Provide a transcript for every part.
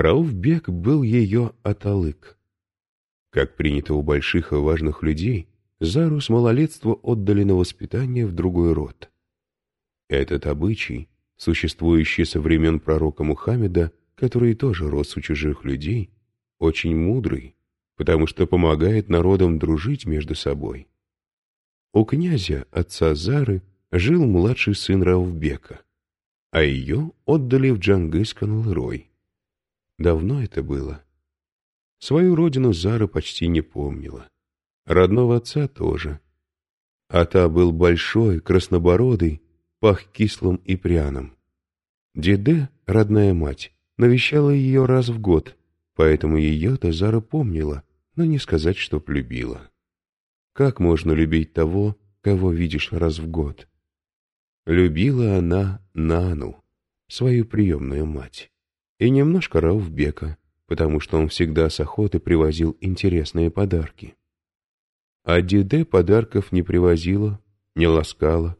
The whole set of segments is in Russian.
Рауфбек был ее аталык. Как принято у больших и важных людей, Зару с малолетства отдали на воспитание в другой род. Этот обычай, существующий со времен пророка Мухаммеда, который тоже рос у чужих людей, очень мудрый, потому что помогает народам дружить между собой. У князя, отца Зары, жил младший сын Раувбека, а ее отдали в Джангыс-Канлырой. Давно это было. Свою родину Зара почти не помнила. Родного отца тоже. А та был большой, краснобородый, пах кислым и пряным. Деде, родная мать, навещала ее раз в год, поэтому ее-то Зара помнила, но не сказать, чтоб любила. Как можно любить того, кого видишь раз в год? Любила она Нану, свою приемную мать, и немножко Рауфбека, потому что он всегда с охоты привозил интересные подарки. А Диде подарков не привозила, не ласкала,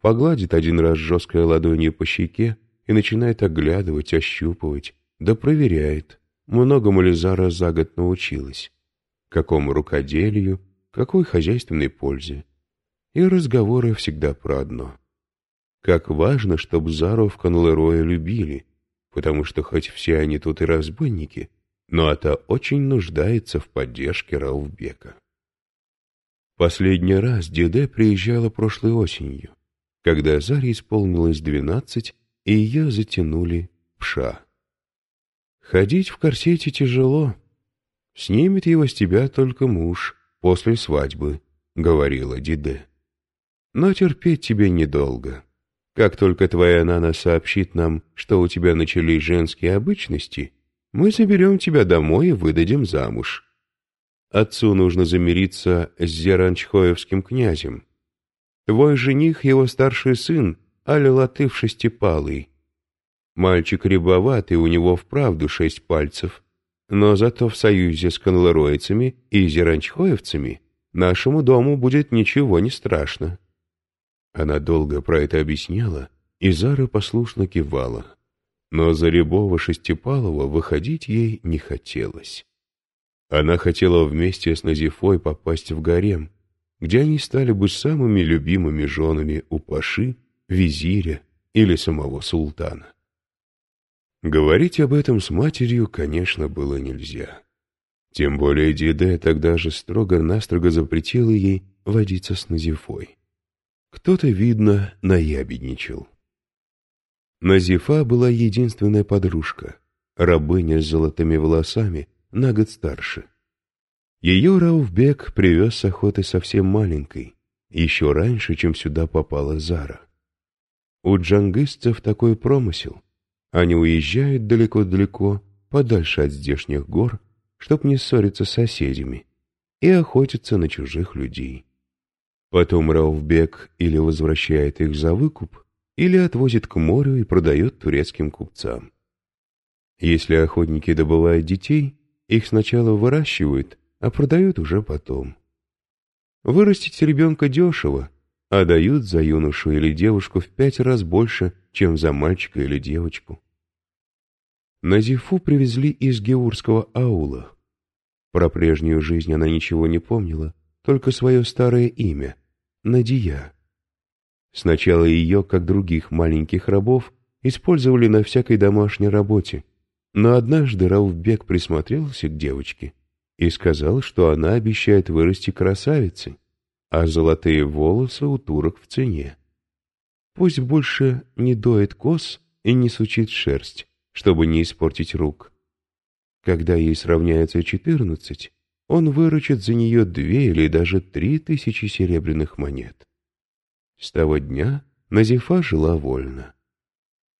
погладит один раз жесткой ладонью по щеке и начинает оглядывать, ощупывать, да проверяет, многому ли Зара за год научилась, какому рукоделию, какой хозяйственной пользе. И разговоры всегда про одно. Как важно, чтоб Зару в Конлероя любили, потому что хоть все они тут и разбойники, но это очень нуждается в поддержке Рауфбека. Последний раз Диде приезжала прошлой осенью когда Заре исполнилось двенадцать, и ее затянули пша. Ходить в корсете тяжело. Снимет его с тебя только муж после свадьбы, — говорила Диде. Но терпеть тебе недолго. Как только твоя Нана сообщит нам, что у тебя начались женские обычности, мы заберем тебя домой и выдадим замуж. Отцу нужно замириться с Зеранчхоевским князем. Твой жених — его старший сын, Аля Латыф Шестипалый. Мальчик рябоватый, у него вправду шесть пальцев, но зато в союзе с конлоройцами и зеранчхоевцами нашему дому будет ничего не страшно. Она долго про это объясняла, и Зара послушно кивала. Но за Рябова Шестипалова выходить ей не хотелось. Она хотела вместе с Назифой попасть в гарем, где они стали бы самыми любимыми женами у паши, визиря или самого султана. Говорить об этом с матерью, конечно, было нельзя. Тем более Диде тогда же строго-настрого запретила ей водиться с Назифой. Кто-то, видно, наябедничал. Назифа была единственная подружка, рабыня с золотыми волосами, на год старше. Ее Рауфбек привез с охоты совсем маленькой, еще раньше, чем сюда попала Зара. У джангистцев такой промысел. Они уезжают далеко-далеко, подальше от здешних гор, чтоб не ссориться с соседями, и охотятся на чужих людей. Потом Рауфбек или возвращает их за выкуп, или отвозит к морю и продает турецким купцам. Если охотники добывают детей, их сначала выращивают, а продают уже потом. Вырастить ребенка дешево, а дают за юношу или девушку в пять раз больше, чем за мальчика или девочку. Назифу привезли из Геурского аула. Про прежнюю жизнь она ничего не помнила, только свое старое имя — Надия. Сначала ее, как других маленьких рабов, использовали на всякой домашней работе, но однажды Рауфбек присмотрелся к девочке — и сказал, что она обещает вырасти красавицей, а золотые волосы у турок в цене. Пусть больше не доет кос и не сучит шерсть, чтобы не испортить рук. Когда ей сравняется четырнадцать, он выручит за нее две или даже три тысячи серебряных монет. С того дня Назифа жила вольно.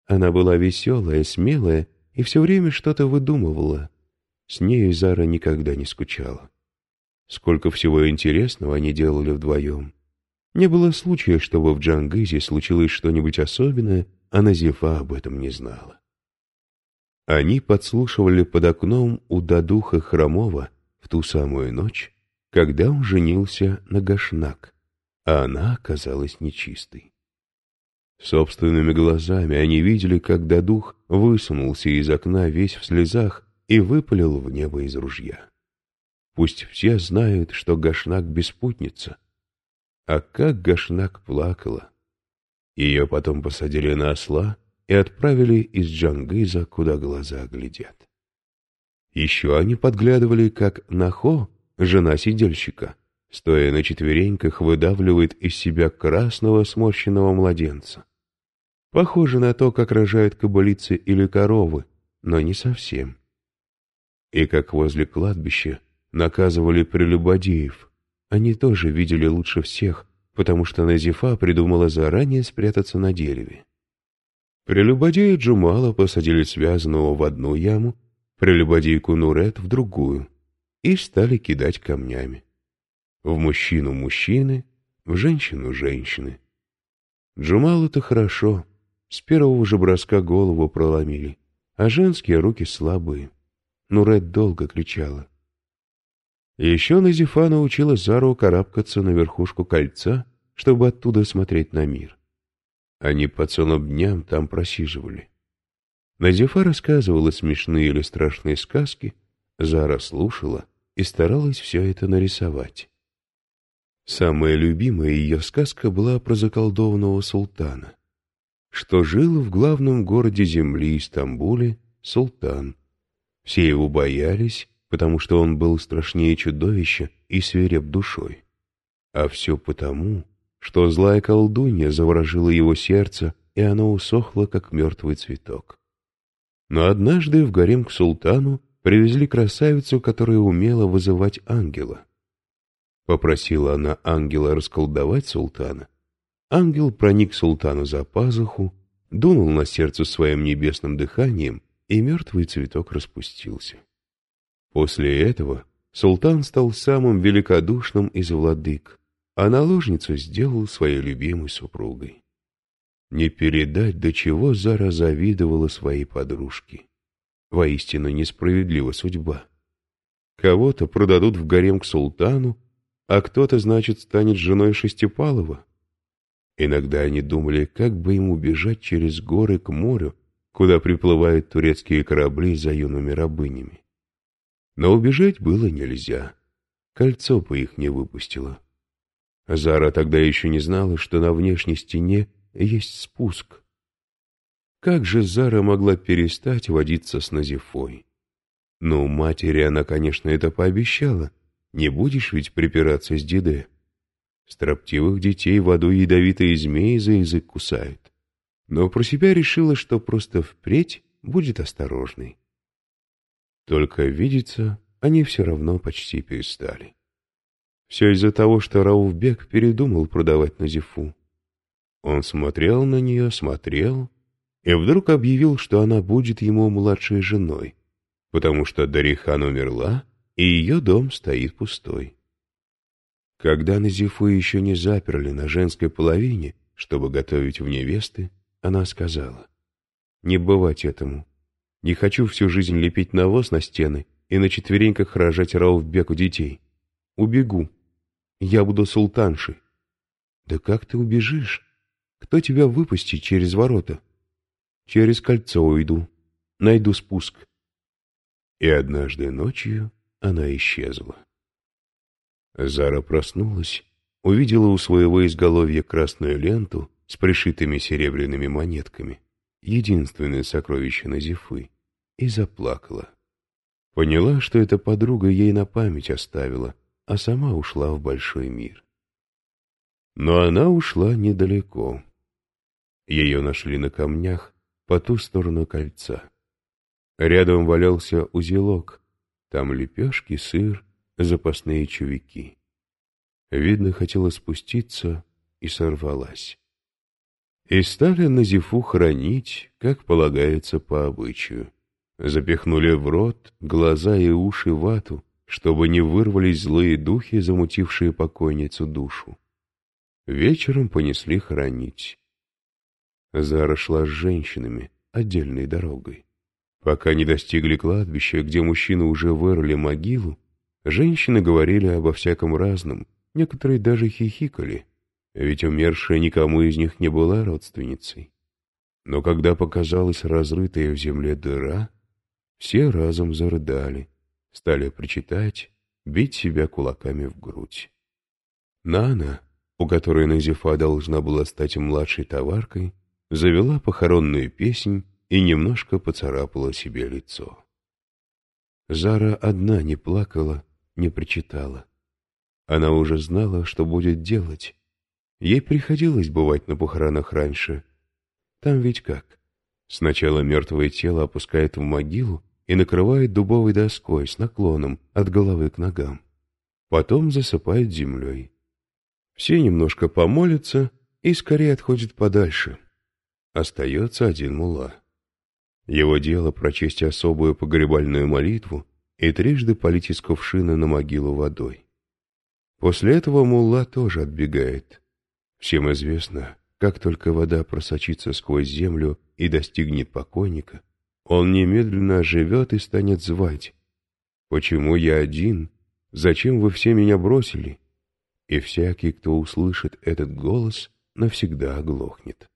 Она была веселая, смелая и все время что-то выдумывала, с нею Зара никогда не скучала. Сколько всего интересного они делали вдвоем. Не было случая, чтобы в Джангызе случилось что-нибудь особенное, а Назифа об этом не знала. Они подслушивали под окном у Дадуха Хромова в ту самую ночь, когда он женился на Гашнак, а она оказалась нечистой. Собственными глазами они видели, как Дадух высунулся из окна весь в слезах и выпалил в небо из ружья. Пусть все знают, что Гашнак беспутница. А как Гашнак плакала! Ее потом посадили на осла и отправили из Джангыза, куда глаза глядят. Еще они подглядывали, как Нахо, жена сидельщика, стоя на четвереньках, выдавливает из себя красного сморщенного младенца. Похоже на то, как рожают кобылицы или коровы, но не совсем. И как возле кладбища наказывали прелюбодеев. Они тоже видели лучше всех, потому что Назифа придумала заранее спрятаться на дереве. Прелюбодея Джумала посадили связанного в одну яму, прелюбодейку Нурет в другую и стали кидать камнями. В мужчину мужчины, в женщину женщины. Джумалу-то хорошо, с первого же броска голову проломили, а женские руки слабые. Нурет долго кричала. Еще Назифа научила Зару карабкаться на верхушку кольца, чтобы оттуда смотреть на мир. Они по целым дням там просиживали. Назифа рассказывала смешные или страшные сказки, Зара слушала и старалась все это нарисовать. Самая любимая ее сказка была про заколдованного султана, что жил в главном городе земли Стамбуле султан. Все его боялись, потому что он был страшнее чудовища и свиреп душой. А все потому, что злая колдунья заворожила его сердце, и оно усохло, как мертвый цветок. Но однажды в гарем к султану привезли красавицу, которая умела вызывать ангела. Попросила она ангела расколдовать султана. Ангел проник султану за пазуху, дунул на сердце своим небесным дыханием, и мертвый цветок распустился. После этого султан стал самым великодушным из владык, а наложницу сделал своей любимой супругой. Не передать, до чего Зара завидовала своей подружке. Воистину несправедлива судьба. Кого-то продадут в гарем к султану, а кто-то, значит, станет женой Шестипалова. Иногда они думали, как бы им убежать через горы к морю, куда приплывают турецкие корабли за юными рабынями. Но убежать было нельзя. Кольцо по их не выпустило. Зара тогда еще не знала, что на внешней стене есть спуск. Как же Зара могла перестать водиться с Назифой? Ну, матери она, конечно, это пообещала. Не будешь ведь припираться с Диде. Строптивых детей в аду ядовитые змеи за язык кусают. Но про себя решила, что просто впредь будет осторожной. Только видеться они все равно почти перестали. Все из-за того, что Рауфбек передумал продавать Назифу. Он смотрел на нее, смотрел, и вдруг объявил, что она будет ему младшей женой, потому что Дарихан умерла, и ее дом стоит пустой. Когда Назифу еще не заперли на женской половине, чтобы готовить в невесты, она сказала, «Не бывать этому. Не хочу всю жизнь лепить навоз на стены и на четвереньках рожать Рауфбеку детей. Убегу. Я буду султаншей. Да как ты убежишь? Кто тебя выпустит через ворота? Через кольцо уйду. Найду спуск. И однажды ночью она исчезла. Зара проснулась, увидела у своего изголовья красную ленту с пришитыми серебряными монетками, единственное сокровище Назифы и заплакала. Поняла, что эта подруга ей на память оставила, а сама ушла в большой мир. Но она ушла недалеко. Ее нашли на камнях по ту сторону кольца. Рядом валялся узелок, там лепешки, сыр, запасные чувики. Видно, хотела спуститься и сорвалась. И стали на зифу хранить, как полагается по обычаю. Запихнули в рот, глаза и уши вату, чтобы не вырвались злые духи, замутившие покойницу душу. Вечером понесли хоронить. Зара шла с женщинами, отдельной дорогой. Пока не достигли кладбища, где мужчины уже вырыли могилу, женщины говорили обо всяком разном, некоторые даже хихикали, ведь умершая никому из них не была родственницей. Но когда показалась разрытая в земле дыра, все разом зарыдали, стали причитать, бить себя кулаками в грудь. Нана, у которой Назифа должна была стать младшей товаркой, завела похоронную песнь и немножко поцарапала себе лицо. Зара одна не плакала, не причитала. Она уже знала, что будет делать. Ей приходилось бывать на похоронах раньше. Там ведь как? Сначала мертвое тело опускает в могилу и накрывает дубовой доской с наклоном от головы к ногам. Потом засыпает землей. Все немножко помолятся и скорее отходят подальше. Остается один мула. Его дело прочесть особую погребальную молитву и трижды полить из кувшина на могилу водой. После этого мулла тоже отбегает. Всем известно, как только вода просочится сквозь землю и достигнет покойника, он немедленно оживет и станет звать. «Почему я один? Зачем вы все меня бросили?» И всякий, кто услышит этот голос, навсегда оглохнет.